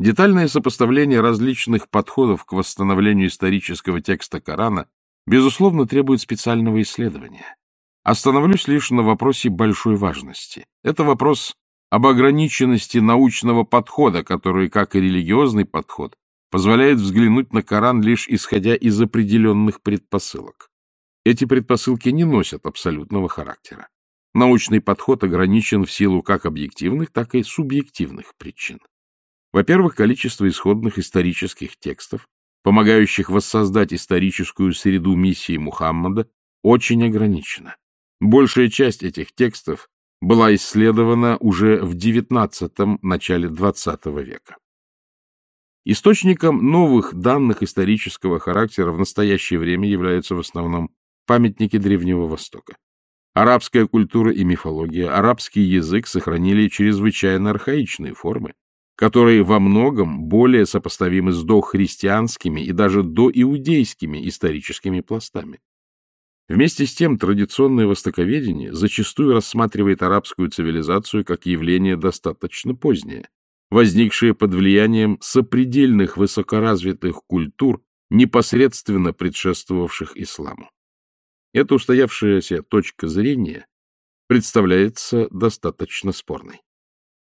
Детальное сопоставление различных подходов к восстановлению исторического текста Корана, безусловно, требует специального исследования. Остановлюсь лишь на вопросе большой важности. Это вопрос об ограниченности научного подхода, который, как и религиозный подход, позволяет взглянуть на Коран лишь исходя из определенных предпосылок. Эти предпосылки не носят абсолютного характера. Научный подход ограничен в силу как объективных, так и субъективных причин. Во-первых, количество исходных исторических текстов, помогающих воссоздать историческую среду миссии Мухаммада, очень ограничено. Большая часть этих текстов была исследована уже в XIX – начале XX века. Источником новых данных исторического характера в настоящее время являются в основном памятники Древнего Востока. Арабская культура и мифология, арабский язык сохранили чрезвычайно архаичные формы, которые во многом более сопоставимы с дохристианскими и даже доиудейскими историческими пластами. Вместе с тем традиционное востоковедение зачастую рассматривает арабскую цивилизацию как явление достаточно позднее, возникшее под влиянием сопредельных высокоразвитых культур, непосредственно предшествовавших исламу. Эта устоявшаяся точка зрения представляется достаточно спорной.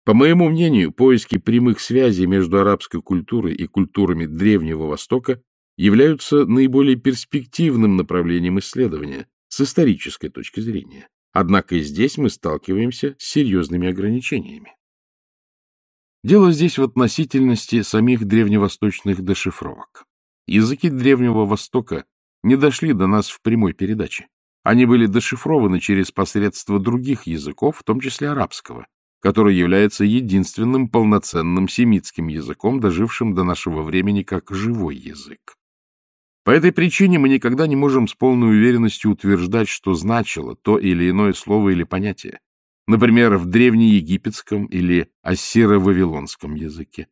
По моему мнению, поиски прямых связей между арабской культурой и культурами Древнего Востока являются наиболее перспективным направлением исследования с исторической точки зрения. Однако и здесь мы сталкиваемся с серьезными ограничениями. Дело здесь в относительности самих древневосточных дешифровок. Языки Древнего Востока не дошли до нас в прямой передаче. Они были дешифрованы через посредство других языков, в том числе арабского, который является единственным полноценным семитским языком, дожившим до нашего времени как живой язык. По этой причине мы никогда не можем с полной уверенностью утверждать, что значило то или иное слово или понятие, например, в древнеегипетском или ассиро-вавилонском языке.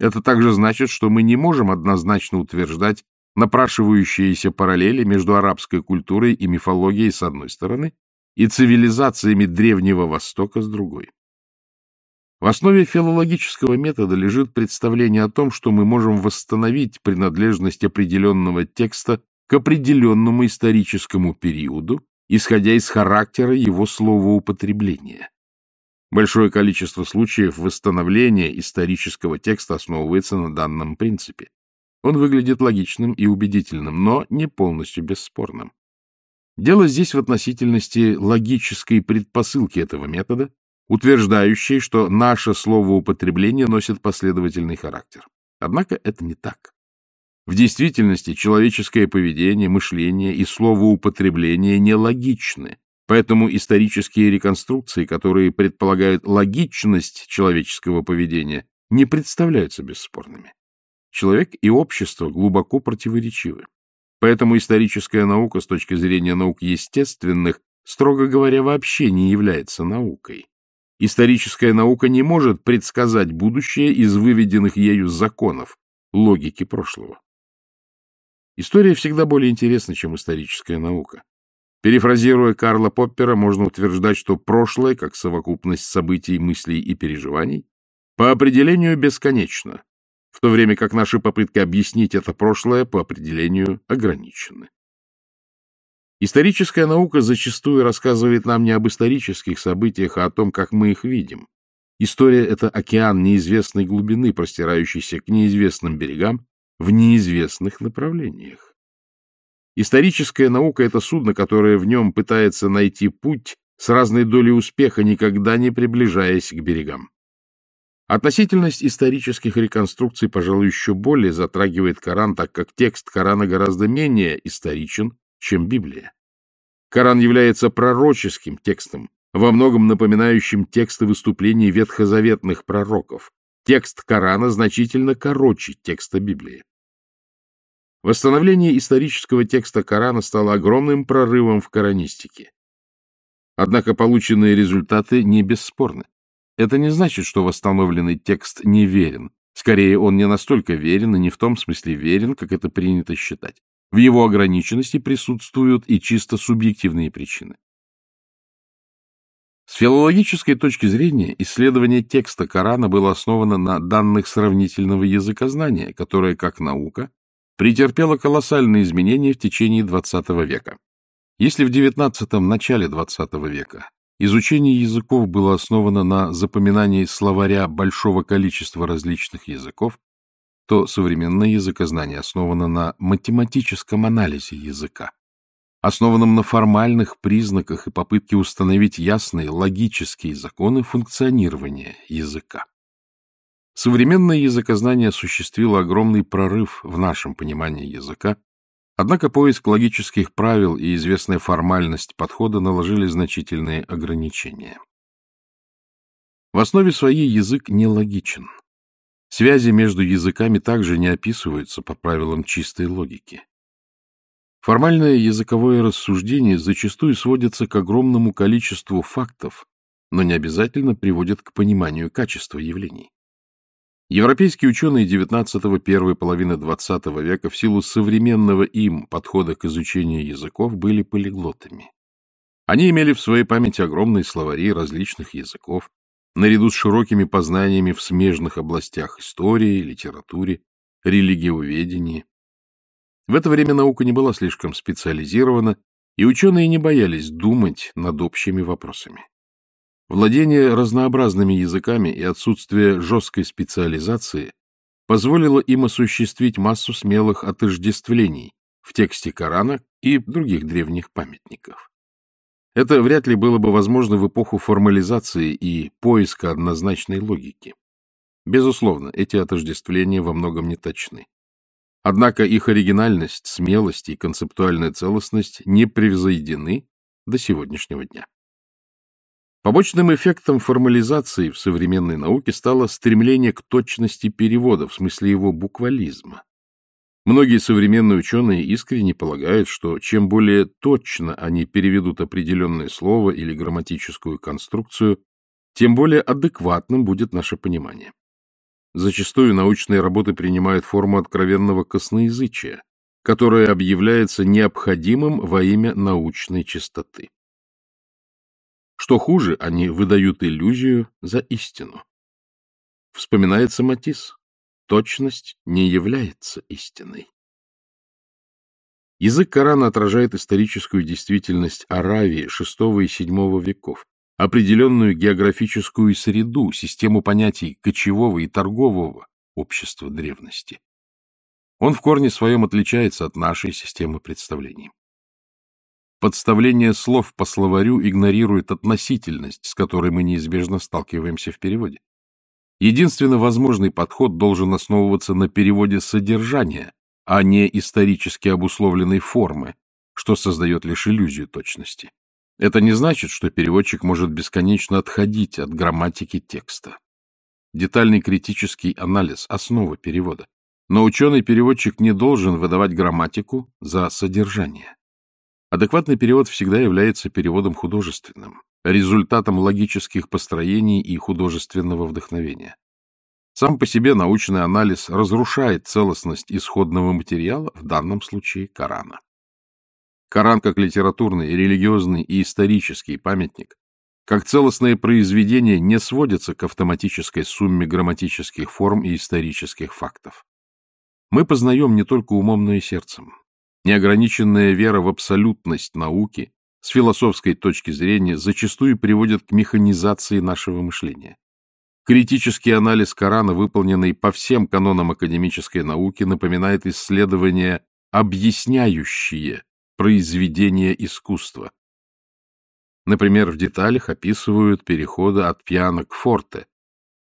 Это также значит, что мы не можем однозначно утверждать напрашивающиеся параллели между арабской культурой и мифологией с одной стороны и цивилизациями Древнего Востока с другой. В основе филологического метода лежит представление о том, что мы можем восстановить принадлежность определенного текста к определенному историческому периоду, исходя из характера его словоупотребления. Большое количество случаев восстановления исторического текста основывается на данном принципе. Он выглядит логичным и убедительным, но не полностью бесспорным. Дело здесь в относительности логической предпосылки этого метода утверждающей, что наше словоупотребление носит последовательный характер. Однако это не так. В действительности человеческое поведение, мышление и словоупотребление нелогичны, поэтому исторические реконструкции, которые предполагают логичность человеческого поведения, не представляются бесспорными. Человек и общество глубоко противоречивы. Поэтому историческая наука с точки зрения наук естественных, строго говоря, вообще не является наукой. Историческая наука не может предсказать будущее из выведенных ею законов, логики прошлого. История всегда более интересна, чем историческая наука. Перефразируя Карла Поппера, можно утверждать, что прошлое, как совокупность событий, мыслей и переживаний, по определению бесконечно, в то время как наши попытки объяснить это прошлое по определению ограничены. Историческая наука зачастую рассказывает нам не об исторических событиях, а о том, как мы их видим. История — это океан неизвестной глубины, простирающийся к неизвестным берегам в неизвестных направлениях. Историческая наука — это судно, которое в нем пытается найти путь с разной долей успеха, никогда не приближаясь к берегам. Относительность исторических реконструкций, пожалуй, еще более затрагивает Коран, так как текст Корана гораздо менее историчен, чем Библия. Коран является пророческим текстом, во многом напоминающим тексты выступлений ветхозаветных пророков. Текст Корана значительно короче текста Библии. Восстановление исторического текста Корана стало огромным прорывом в коранистике. Однако полученные результаты не бесспорны. Это не значит, что восстановленный текст неверен. Скорее, он не настолько верен и не в том смысле верен, как это принято считать. В его ограниченности присутствуют и чисто субъективные причины. С филологической точки зрения исследование текста Корана было основано на данных сравнительного языкознания, которое, как наука, претерпело колоссальные изменения в течение XX века. Если в XIX – начале XX века изучение языков было основано на запоминании словаря большого количества различных языков, то современное языкознание основано на математическом анализе языка, основанном на формальных признаках и попытке установить ясные логические законы функционирования языка. Современное языкознание осуществило огромный прорыв в нашем понимании языка, однако поиск логических правил и известная формальность подхода наложили значительные ограничения. В основе своей язык нелогичен. Связи между языками также не описываются по правилам чистой логики. Формальное языковое рассуждение зачастую сводится к огромному количеству фактов, но не обязательно приводит к пониманию качества явлений. Европейские ученые XIX первой половины XX века в силу современного им подхода к изучению языков были полиглотами. Они имели в своей памяти огромные словари различных языков, наряду с широкими познаниями в смежных областях истории, литературе, религиоведении. В это время наука не была слишком специализирована, и ученые не боялись думать над общими вопросами. Владение разнообразными языками и отсутствие жесткой специализации позволило им осуществить массу смелых отождествлений в тексте Корана и других древних памятников. Это вряд ли было бы возможно в эпоху формализации и поиска однозначной логики. Безусловно, эти отождествления во многом не точны. Однако их оригинальность, смелость и концептуальная целостность не превзойдены до сегодняшнего дня. Побочным эффектом формализации в современной науке стало стремление к точности перевода, в смысле его буквализма. Многие современные ученые искренне полагают, что чем более точно они переведут определенное слово или грамматическую конструкцию, тем более адекватным будет наше понимание. Зачастую научные работы принимают форму откровенного косноязычия, которое объявляется необходимым во имя научной чистоты. Что хуже, они выдают иллюзию за истину. Вспоминается Матисс. Точность не является истиной. Язык Корана отражает историческую действительность Аравии VI и VII веков, определенную географическую среду, систему понятий кочевого и торгового общества древности. Он в корне своем отличается от нашей системы представлений. Подставление слов по словарю игнорирует относительность, с которой мы неизбежно сталкиваемся в переводе. Единственно возможный подход должен основываться на переводе содержания, а не исторически обусловленной формы, что создает лишь иллюзию точности. Это не значит, что переводчик может бесконечно отходить от грамматики текста. Детальный критический анализ – основа перевода. Но ученый-переводчик не должен выдавать грамматику за содержание. Адекватный перевод всегда является переводом художественным, результатом логических построений и художественного вдохновения. Сам по себе научный анализ разрушает целостность исходного материала, в данном случае Корана. Коран как литературный, религиозный и исторический памятник, как целостное произведение не сводится к автоматической сумме грамматических форм и исторических фактов. Мы познаем не только умом, но и сердцем. Неограниченная вера в абсолютность науки с философской точки зрения зачастую приводит к механизации нашего мышления. Критический анализ Корана, выполненный по всем канонам академической науки, напоминает исследования, объясняющие произведения искусства. Например, в деталях описывают переходы от пиано к форте,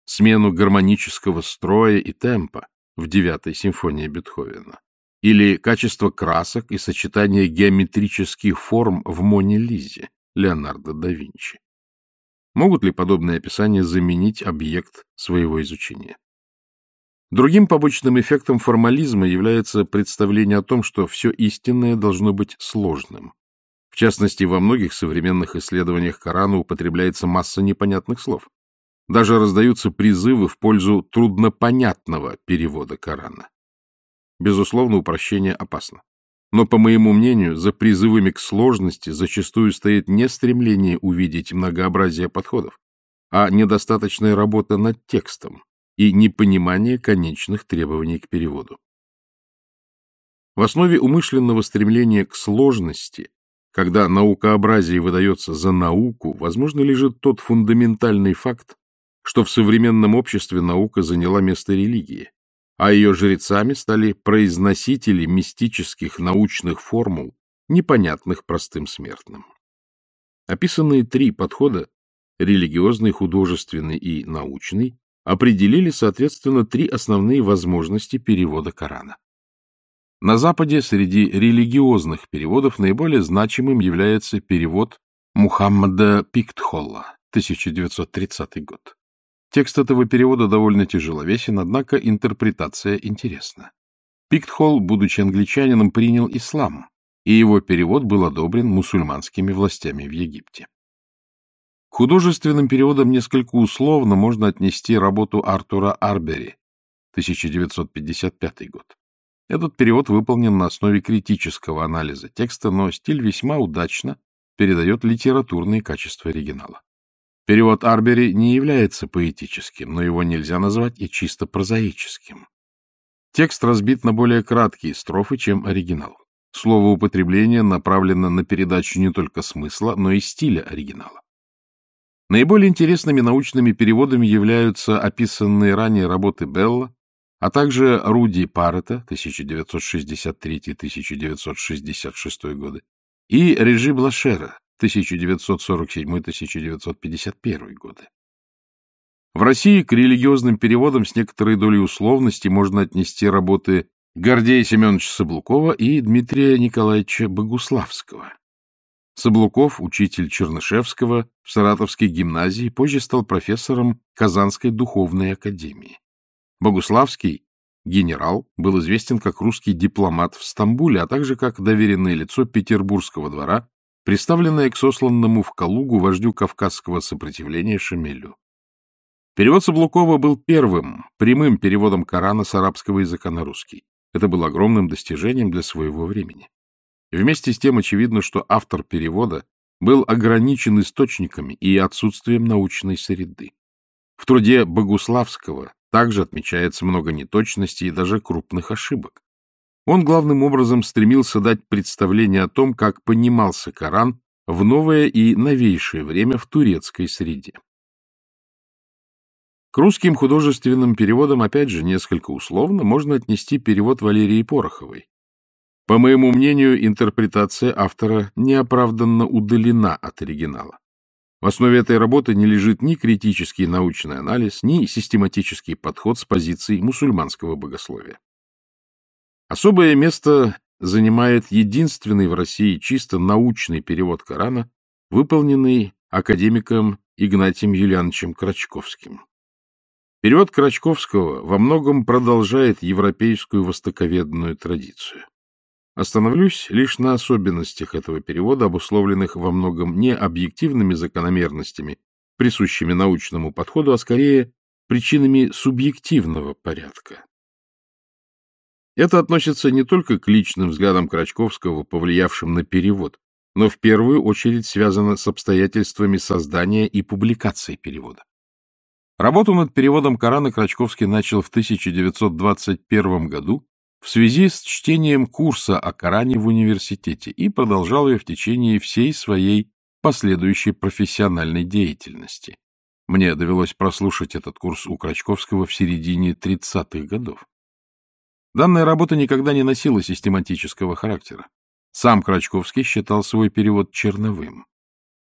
смену гармонического строя и темпа в девятой симфонии Бетховена или качество красок и сочетание геометрических форм в Моне Лизе Леонардо да Винчи. Могут ли подобные описания заменить объект своего изучения? Другим побочным эффектом формализма является представление о том, что все истинное должно быть сложным. В частности, во многих современных исследованиях Корана употребляется масса непонятных слов. Даже раздаются призывы в пользу труднопонятного перевода Корана. Безусловно, упрощение опасно. Но, по моему мнению, за призывами к сложности зачастую стоит не стремление увидеть многообразие подходов, а недостаточная работа над текстом и непонимание конечных требований к переводу. В основе умышленного стремления к сложности, когда наукообразие выдается за науку, возможно, лежит тот фундаментальный факт, что в современном обществе наука заняла место религии, а ее жрецами стали произносители мистических научных формул, непонятных простым смертным. Описанные три подхода – религиозный, художественный и научный – определили, соответственно, три основные возможности перевода Корана. На Западе среди религиозных переводов наиболее значимым является перевод Мухаммада Пиктхолла, 1930 год. Текст этого перевода довольно тяжеловесен, однако интерпретация интересна. Пиктхолл, будучи англичанином, принял ислам, и его перевод был одобрен мусульманскими властями в Египте. К художественным переводам несколько условно можно отнести работу Артура Арбери, 1955 год. Этот перевод выполнен на основе критического анализа текста, но стиль весьма удачно передает литературные качества оригинала. Перевод Арбери не является поэтическим, но его нельзя назвать и чисто прозаическим. Текст разбит на более краткие строфы, чем оригинал. Слово употребление направлено на передачу не только смысла, но и стиля оригинала. Наиболее интересными научными переводами являются описанные ранее работы Белла, а также Руди Паррета 1963-1966 годы и Режи Блашера 1947-1951 годы. В России к религиозным переводам с некоторой долей условности можно отнести работы Гордея Семеновича Соблукова и Дмитрия Николаевича Богуславского. Соблуков, учитель Чернышевского в Саратовской гимназии, позже стал профессором Казанской духовной академии. Богуславский, генерал, был известен как русский дипломат в Стамбуле, а также как доверенное лицо Петербургского двора представленная к сосланному в Калугу вождю кавказского сопротивления Шамилю. Перевод Саблукова был первым, прямым переводом Корана с арабского языка на русский. Это было огромным достижением для своего времени. Вместе с тем очевидно, что автор перевода был ограничен источниками и отсутствием научной среды. В труде Богуславского также отмечается много неточностей и даже крупных ошибок. Он главным образом стремился дать представление о том, как понимался Коран в новое и новейшее время в турецкой среде. К русским художественным переводам, опять же, несколько условно, можно отнести перевод Валерии Пороховой. По моему мнению, интерпретация автора неоправданно удалена от оригинала. В основе этой работы не лежит ни критический научный анализ, ни систематический подход с позиции мусульманского богословия. Особое место занимает единственный в России чисто научный перевод Корана, выполненный академиком Игнатием Юлиановичем Крачковским. Перевод Крачковского во многом продолжает европейскую востоковедную традицию. Остановлюсь лишь на особенностях этого перевода, обусловленных во многом не объективными закономерностями, присущими научному подходу, а скорее причинами субъективного порядка. Это относится не только к личным взглядам Крачковского, повлиявшим на перевод, но в первую очередь связано с обстоятельствами создания и публикации перевода. Работу над переводом Корана Крачковский начал в 1921 году в связи с чтением курса о Коране в университете и продолжал ее в течение всей своей последующей профессиональной деятельности. Мне довелось прослушать этот курс у Крачковского в середине 30-х годов. Данная работа никогда не носила систематического характера. Сам Крачковский считал свой перевод черновым.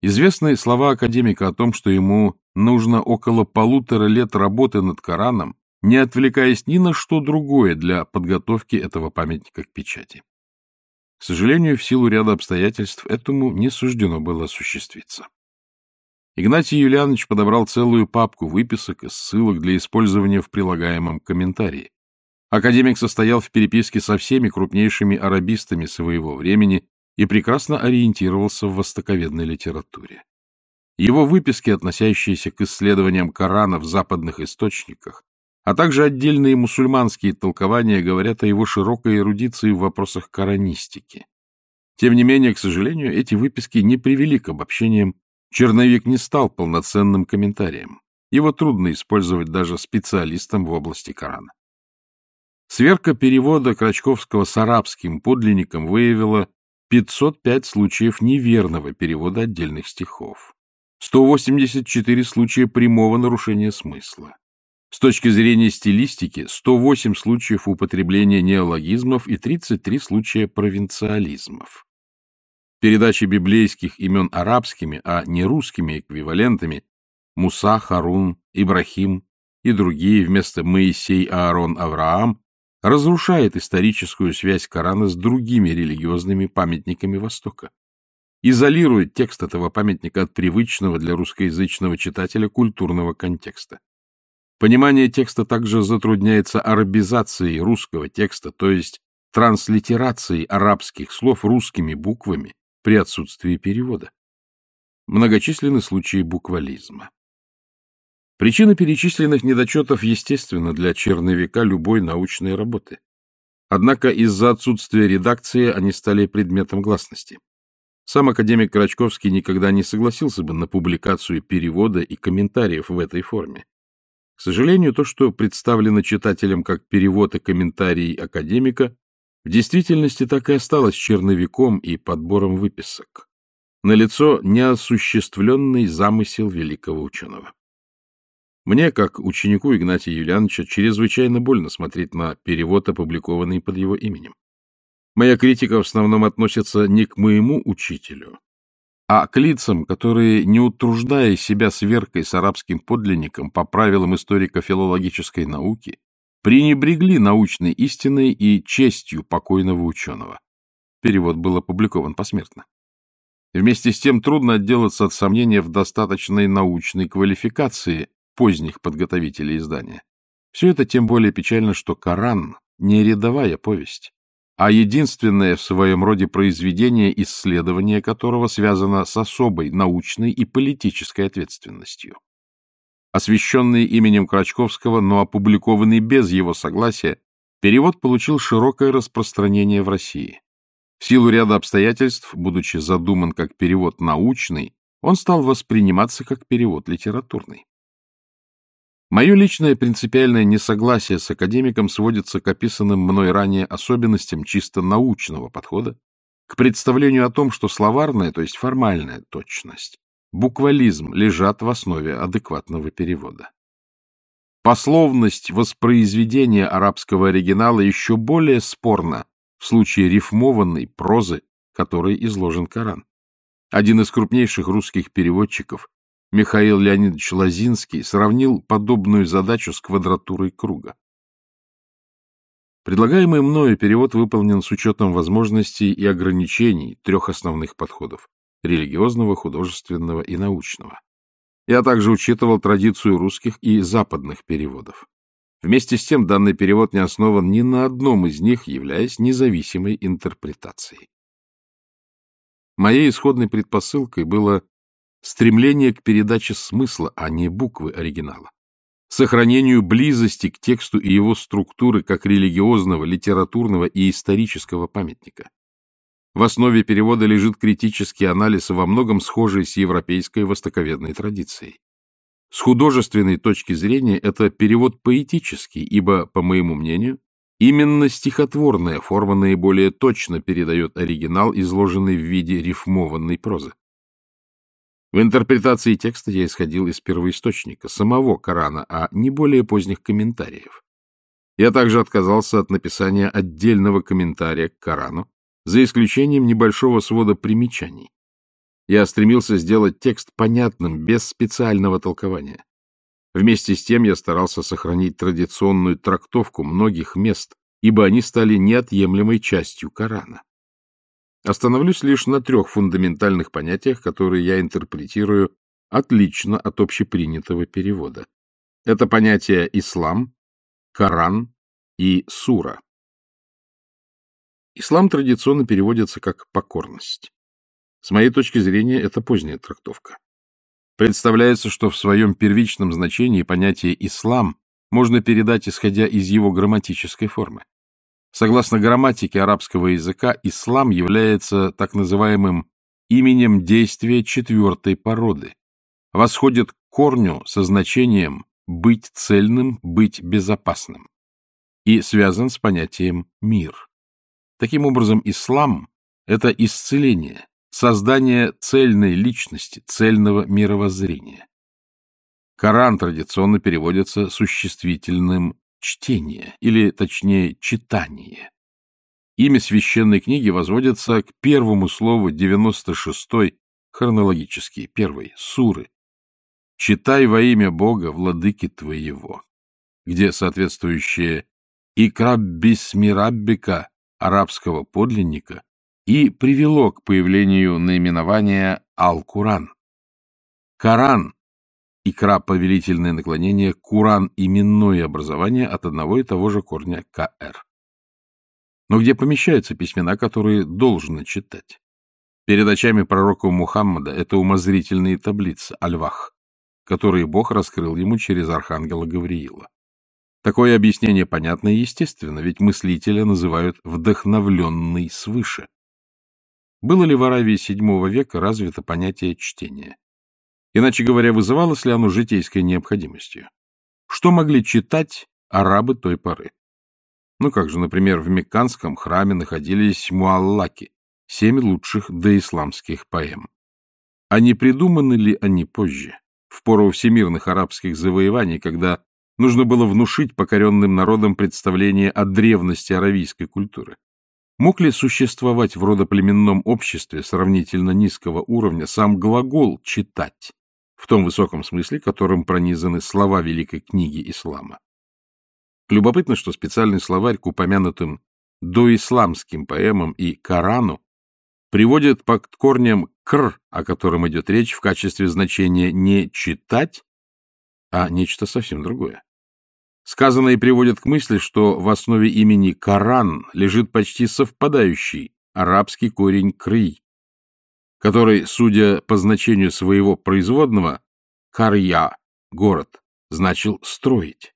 Известные слова академика о том, что ему нужно около полутора лет работы над Кораном, не отвлекаясь ни на что другое для подготовки этого памятника к печати. К сожалению, в силу ряда обстоятельств этому не суждено было осуществиться. Игнатий Юлианович подобрал целую папку выписок и ссылок для использования в прилагаемом комментарии. Академик состоял в переписке со всеми крупнейшими арабистами своего времени и прекрасно ориентировался в востоковедной литературе. Его выписки, относящиеся к исследованиям Корана в западных источниках, а также отдельные мусульманские толкования говорят о его широкой эрудиции в вопросах коранистики. Тем не менее, к сожалению, эти выписки не привели к обобщениям, черновик не стал полноценным комментарием. Его трудно использовать даже специалистам в области Корана. Сверка перевода Крачковского с арабским подлинником выявила 505 случаев неверного перевода отдельных стихов, 184 случая прямого нарушения смысла. С точки зрения стилистики, 108 случаев употребления неологизмов и 33 случая провинциализмов. Передача библейских имен арабскими, а не русскими эквивалентами Муса, Харун, Ибрахим и другие вместо Моисей, Аарон, Авраам разрушает историческую связь Корана с другими религиозными памятниками Востока, изолирует текст этого памятника от привычного для русскоязычного читателя культурного контекста. Понимание текста также затрудняется арабизацией русского текста, то есть транслитерацией арабских слов русскими буквами при отсутствии перевода. Многочисленны случаи буквализма. Причина перечисленных недочетов естественна для черновика любой научной работы. Однако из-за отсутствия редакции они стали предметом гласности. Сам академик Крачковский никогда не согласился бы на публикацию перевода и комментариев в этой форме. К сожалению, то, что представлено читателям как перевод и комментарий академика, в действительности так и осталось черновиком и подбором выписок. Налицо неосуществленный замысел великого ученого. Мне, как ученику Игнатия Юлиановича, чрезвычайно больно смотреть на перевод, опубликованный под его именем. Моя критика в основном относится не к моему учителю, а к лицам, которые, не утруждая себя сверкой с арабским подлинником по правилам историко-филологической науки, пренебрегли научной истиной и честью покойного ученого. Перевод был опубликован посмертно. Вместе с тем трудно отделаться от сомнения в достаточной научной квалификации поздних подготовителей издания. Все это тем более печально, что Коран — не рядовая повесть, а единственное в своем роде произведение, исследование которого связано с особой научной и политической ответственностью. Освященный именем Крачковского, но опубликованный без его согласия, перевод получил широкое распространение в России. В силу ряда обстоятельств, будучи задуман как перевод научный, он стал восприниматься как перевод литературный. Мое личное принципиальное несогласие с академиком сводится к описанным мной ранее особенностям чисто научного подхода, к представлению о том, что словарная, то есть формальная точность, буквализм лежат в основе адекватного перевода. Пословность воспроизведения арабского оригинала еще более спорна в случае рифмованной прозы, которой изложен Коран. Один из крупнейших русских переводчиков, Михаил Леонидович Лозинский сравнил подобную задачу с квадратурой круга. Предлагаемый мною перевод выполнен с учетом возможностей и ограничений трех основных подходов – религиозного, художественного и научного. Я также учитывал традицию русских и западных переводов. Вместе с тем данный перевод не основан ни на одном из них, являясь независимой интерпретацией. Моей исходной предпосылкой было стремление к передаче смысла, а не буквы оригинала, сохранению близости к тексту и его структуры как религиозного, литературного и исторического памятника. В основе перевода лежит критический анализ, во многом схожий с европейской востоковедной традицией. С художественной точки зрения это перевод поэтический, ибо, по моему мнению, именно стихотворная форма наиболее точно передает оригинал, изложенный в виде рифмованной прозы. В интерпретации текста я исходил из первоисточника, самого Корана, а не более поздних комментариев. Я также отказался от написания отдельного комментария к Корану, за исключением небольшого свода примечаний. Я стремился сделать текст понятным, без специального толкования. Вместе с тем я старался сохранить традиционную трактовку многих мест, ибо они стали неотъемлемой частью Корана. Остановлюсь лишь на трех фундаментальных понятиях, которые я интерпретирую отлично от общепринятого перевода. Это понятия ислам, Коран и сура. Ислам традиционно переводится как покорность. С моей точки зрения, это поздняя трактовка. Представляется, что в своем первичном значении понятие «ислам» можно передать, исходя из его грамматической формы. Согласно грамматике арабского языка, ислам является так называемым именем действия четвертой породы, восходит к корню со значением «быть цельным, быть безопасным» и связан с понятием «мир». Таким образом, ислам — это исцеление, создание цельной личности, цельного мировоззрения. Коран традиционно переводится существительным «чтение» или, точнее, «читание». Имя священной книги возводится к первому слову 96-й, хронологически, первой, суры. «Читай во имя Бога, владыки твоего», где соответствующее «икраб бисмираббика» арабского подлинника и привело к появлению наименования Ал-Куран. Коран, икра повелительное наклонение, Куран именное образование от одного и того же корня КР. Но где помещаются письмена, которые должно читать? Перед очами пророка Мухаммада это умозрительные таблицы, альвах, которые Бог раскрыл ему через архангела Гавриила. Такое объяснение понятно и естественно, ведь мыслителя называют «вдохновленный свыше». Было ли в Аравии VII века развито понятие чтения? Иначе говоря, вызывалось ли оно житейской необходимостью? Что могли читать арабы той поры? Ну как же, например, в Мекканском храме находились муаллаки, семь лучших доисламских поэм. А не придуманы ли они позже, в пору всемирных арабских завоеваний, когда нужно было внушить покоренным народам представление о древности аравийской культуры? Мог ли существовать в родоплеменном обществе сравнительно низкого уровня сам глагол «читать», в том высоком смысле, которым пронизаны слова Великой книги Ислама? Любопытно, что специальный словарь к упомянутым доисламским поэмам и Корану приводит под корнем «кр», о котором идет речь, в качестве значения не «читать», а нечто совсем другое. Сказанное приводит к мысли, что в основе имени Коран лежит почти совпадающий арабский корень «крый», который, судя по значению своего производного, «карья» — город, значил «строить».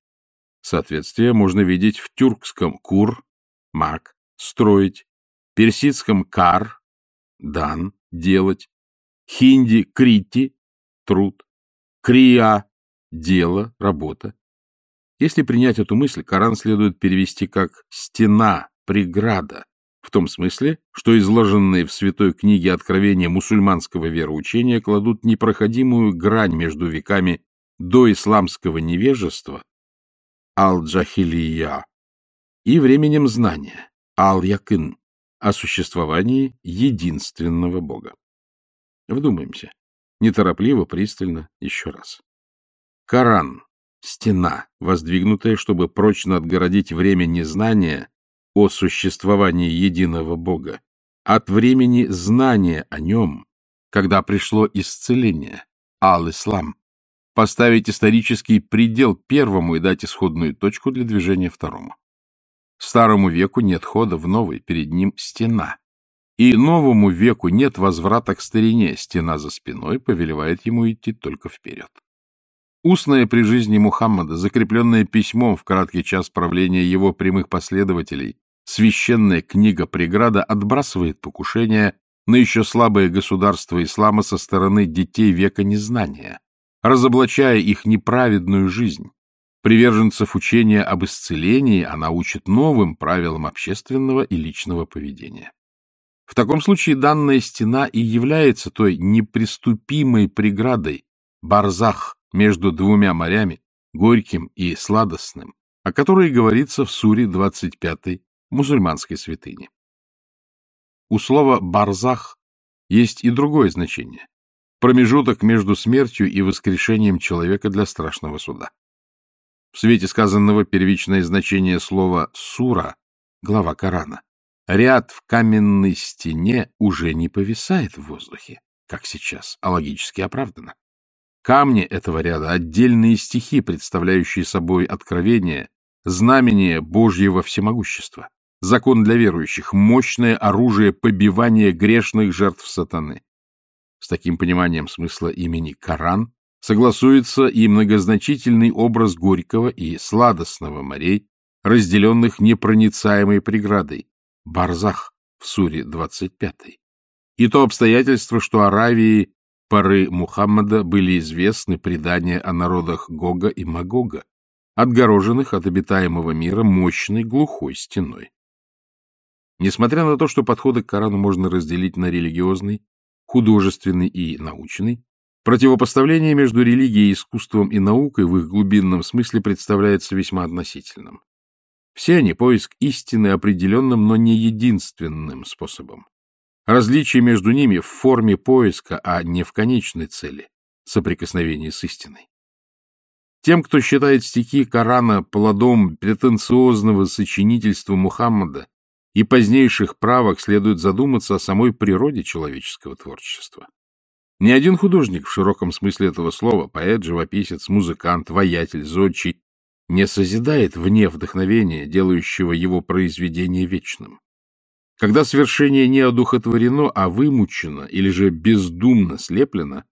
Соответствие можно видеть в тюркском «кур» — «мак», «строить», персидском «кар» — «дан», «делать», хинди «крити» — «труд», «крия» — «дело», «работа». Если принять эту мысль, Коран следует перевести как «стена», «преграда», в том смысле, что изложенные в святой книге откровения мусульманского вероучения кладут непроходимую грань между веками до исламского невежества ал-джахилия и временем знания ал-якин о существовании единственного Бога. Вдумаемся. Неторопливо, пристально, еще раз. Коран — стена, воздвигнутая, чтобы прочно отгородить время незнания о существовании единого Бога от времени знания о нем, когда пришло исцеление, ал-ислам, поставить исторический предел первому и дать исходную точку для движения второму. Старому веку нет хода в новый, перед ним стена. И новому веку нет возврата к старине, стена за спиной повелевает ему идти только вперед. Устное при жизни Мухаммада, закрепленное письмом в краткий час правления его прямых последователей, священная книга преграда отбрасывает покушение на еще слабое государство ислама со стороны детей века незнания, разоблачая их неправедную жизнь. Приверженцев учения об исцелении она учит новым правилам общественного и личного поведения. В таком случае данная стена и является той неприступимой преградой, барзах между двумя морями, горьким и сладостным, о которой говорится в суре 25 мусульманской святыни. У слова «барзах» есть и другое значение промежуток между смертью и воскрешением человека для страшного суда. В свете сказанного первичное значение слова «сура» — глава Корана. Ряд в каменной стене уже не повисает в воздухе, как сейчас, а логически оправдано. Камни этого ряда — отдельные стихи, представляющие собой откровение, знамение Божьего всемогущества, закон для верующих, мощное оружие побивания грешных жертв сатаны. С таким пониманием смысла имени Коран согласуется и многозначительный образ горького и сладостного морей, разделенных непроницаемой преградой, Барзах в суре 25. И то обстоятельство, что Аравии поры Мухаммада были известны предания о народах Гога и Магога, отгороженных от обитаемого мира мощной глухой стеной. Несмотря на то, что подходы к Корану можно разделить на религиозный, художественный и научный, противопоставление между религией, искусством и наукой в их глубинном смысле представляется весьма относительным. Все они поиск истины определенным, но не единственным способом. Различие между ними в форме поиска, а не в конечной цели — соприкосновения с истиной. Тем, кто считает стихи Корана плодом претенциозного сочинительства Мухаммада и позднейших правок, следует задуматься о самой природе человеческого творчества. Ни один художник в широком смысле этого слова, поэт, живописец, музыкант, воятель, зодчий, не созидает вне вдохновения, делающего его произведение вечным. Когда свершение не одухотворено, а вымучено или же бездумно слеплено,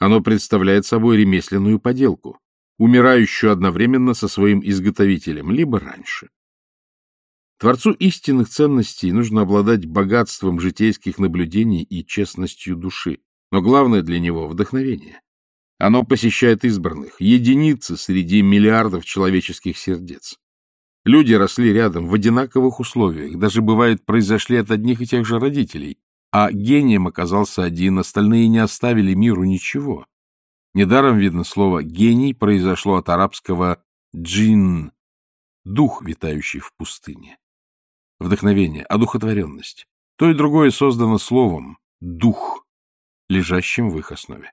оно представляет собой ремесленную поделку, умирающую одновременно со своим изготовителем, либо раньше. Творцу истинных ценностей нужно обладать богатством житейских наблюдений и честностью души, но главное для него — вдохновение. Оно посещает избранных, единицы среди миллиардов человеческих сердец. Люди росли рядом, в одинаковых условиях, даже, бывает, произошли от одних и тех же родителей, а гением оказался один, остальные не оставили миру ничего. Недаром, видно, слово «гений» произошло от арабского «джин» — дух, витающий в пустыне. Вдохновение, одухотворенность. То и другое создано словом «дух», лежащим в их основе.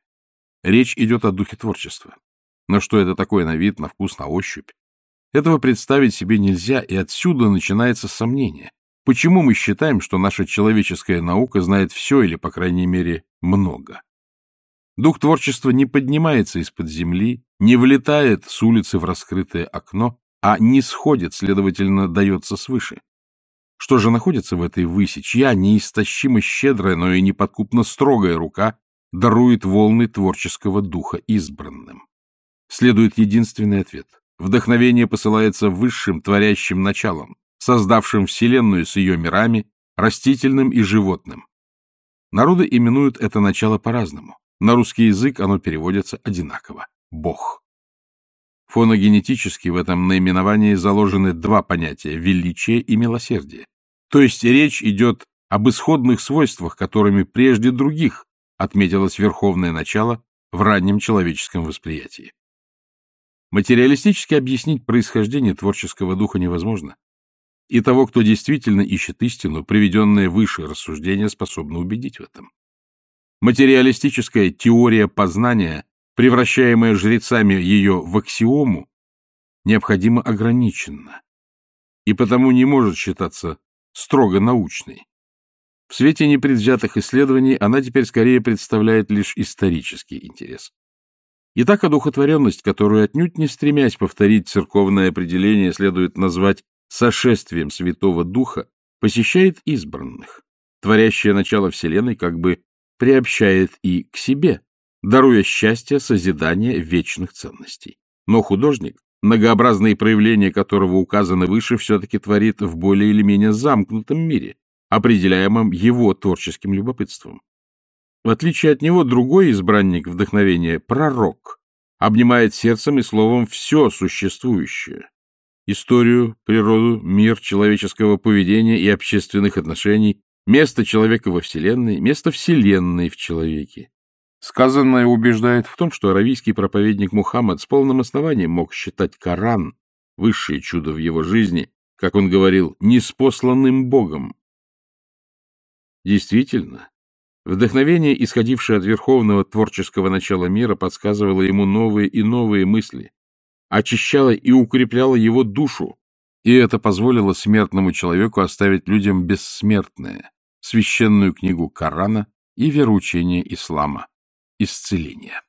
Речь идет о духе творчества. Но что это такое на вид, на вкус, на ощупь? Этого представить себе нельзя, и отсюда начинается сомнение. Почему мы считаем, что наша человеческая наука знает все или, по крайней мере, много? Дух творчества не поднимается из-под земли, не влетает с улицы в раскрытое окно, а не сходит, следовательно, дается свыше. Что же находится в этой выси, чья неистощимо щедрая, но и неподкупно строгая рука дарует волны творческого духа избранным. Следует единственный ответ. Вдохновение посылается высшим творящим началом, создавшим Вселенную с ее мирами, растительным и животным. Народы именуют это начало по-разному. На русский язык оно переводится одинаково – Бог. Фоногенетически в этом наименовании заложены два понятия – величие и милосердие. То есть речь идет об исходных свойствах, которыми прежде других отметилось верховное начало в раннем человеческом восприятии. Материалистически объяснить происхождение творческого духа невозможно. И того, кто действительно ищет истину, приведенное выше рассуждение способно убедить в этом. Материалистическая теория познания, превращаемая жрецами ее в аксиому, необходимо ограничена и потому не может считаться строго научной. В свете непредвзятых исследований она теперь скорее представляет лишь исторический интерес. Итак, одухотворенность, которую отнюдь не стремясь повторить церковное определение, следует назвать сошествием Святого Духа, посещает избранных. Творящее начало Вселенной как бы приобщает и к себе, даруя счастье созидания вечных ценностей. Но художник, многообразные проявления которого указаны выше, все-таки творит в более или менее замкнутом мире, определяемым его творческим любопытством. В отличие от него, другой избранник вдохновения, пророк, обнимает сердцем и словом все существующее. Историю, природу, мир человеческого поведения и общественных отношений, место человека во Вселенной, место Вселенной в человеке. Сказанное убеждает в том, что аравийский проповедник Мухаммад с полным основанием мог считать Коран, высшее чудо в его жизни, как он говорил, неспосланным Богом, Действительно, вдохновение, исходившее от верховного творческого начала мира, подсказывало ему новые и новые мысли, очищало и укрепляло его душу, и это позволило смертному человеку оставить людям бессмертное, священную книгу Корана и вероучение ислама, исцеление.